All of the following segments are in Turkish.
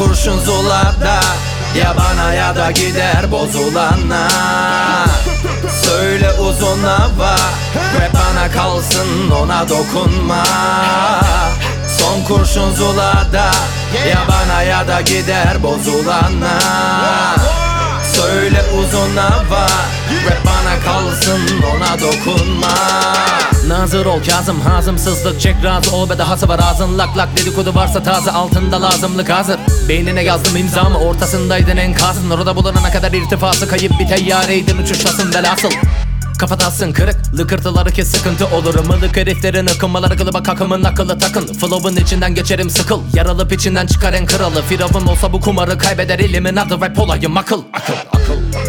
kurşun zulada Ya bana ya da gider bozulana Söyle uzun hava Ve bana kalsın ona dokunma. Son kurşun zulada Ya bana ya da gider bozulana Söyle uzun hava Ve bana kalsın ona dokunma Nazır ol Kazım hazımsızlık. Çek razı ol be dahası var ağzın. Lak lak dedikodu varsa taze altında lazımlık hazır. Beynine yazdım imzamı ortasındaydın enkazın. Orada bulunana kadar irtifası kayıp bir teyyareydin uçuşlasın velhasıl Kafatasın kırık Lıkırtıları kes sıkıntı olur. Mılık heriflerin akınmaları kılıba kakımın akıllı takın. Flow'un içinden geçerim sıkıl. Yaralıp içinden çıkar en kralı. Firavun olsa bu kumarı kaybeder elimin adı rap olayım akıl. Akıl akıl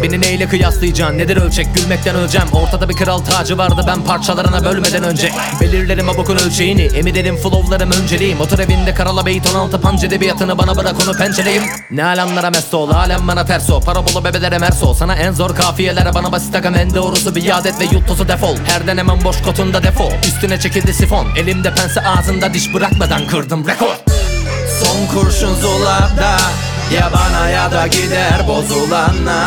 Beni neyle kıyaslayacaksın nedir ölçek? Gülmekten öleceğim. Ortada bir kral tacı vardı. Ben parçalarına bölmeden önce Belirlerim o bokun ölçeğini. Emilerim flowlarım önceliğim. Otur evinde karala beyt 16 panc edebiyatını bana bırak onu pençeleyim Ne alemlere mest ol? Alem bana ters o Parabolu bebelere merso Sana en zor kafiyelere bana basit agam en doğrusu bir yad et ve yut tozu defol. Her denemem boş kotunda defo Üstüne çekildi sifon. Elimde pense ağzında diş bırakmadan kırdım rekor Son kurşun zulada Ya bana ya da gider bozulana.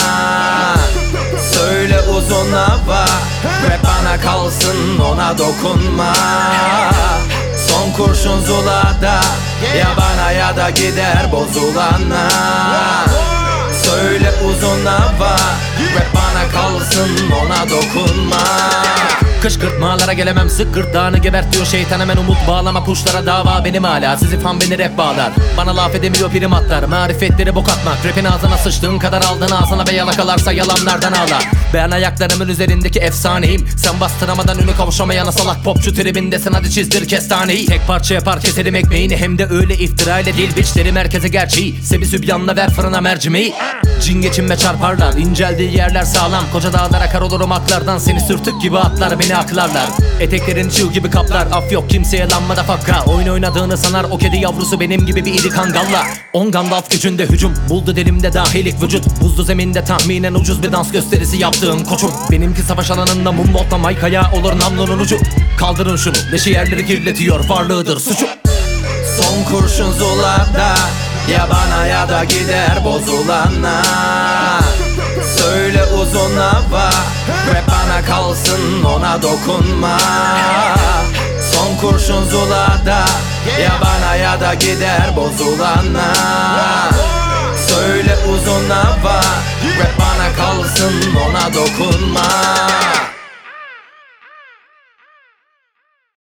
Söyle uzun hava Ve bana kalsın ona dokunma. Son kurşun zulada Ya bana ya da gider bozulana. Söyle uzun hava Ve bana kalsın ona dokunma. Kışkırtmalara gelemem sık gırtlağını gebertiyor şeytan. Hemen umut bağlama kuşlara dava. Benim hala Sizi fan beni rap bağlar. Bana laf edemiyor prim atlar. Marifetleri bok atmak. Rapin ağzına sıçtığın kadar aldın ağzına ve yalakalarsa yalanlardan ağlar Ben ayaklarımın üzerindeki efsaneyim. Sen bastıramadan ünü kavuşamayana salak popçu tribindesin. Hadi çizdir kestaneyi. Tek parça yapar keserim ekmeğini. Hem de öyle iftira ile değil biçleri merkeze gerçeği. Sebi sübyanla ver fırına mercimeği. Cin geçinme çarparlar inceldiği yerler sağlam. Koca dağlar akar olurum aklardan Seni sürtük gibi atlar beni aklarlar. Eteklerin çığ gibi kaplar. Af yok kimseye lanma da fakka Oyun oynadığını sanar o kedi yavrusu benim gibi bir iri kangalla. On Gandalf gücünde hücum. Buldu delimde dahilik vücut. Buzlu zeminde tahminen ucuz bir dans gösterisi yaptığın koçum. Benimki savaş alanında mumboltla maykaya olur namlunun ucu. Kaldırın şunu leşi yerleri kirletiyor varlığıdır suçu. Son kurşun zulada Ya bana ya da gider bozulana kalsın ona dokunma. Son kurşun zulada Ya bana ya da gider bozulana Söyle uzun hava Ve bana kalsın ona dokunma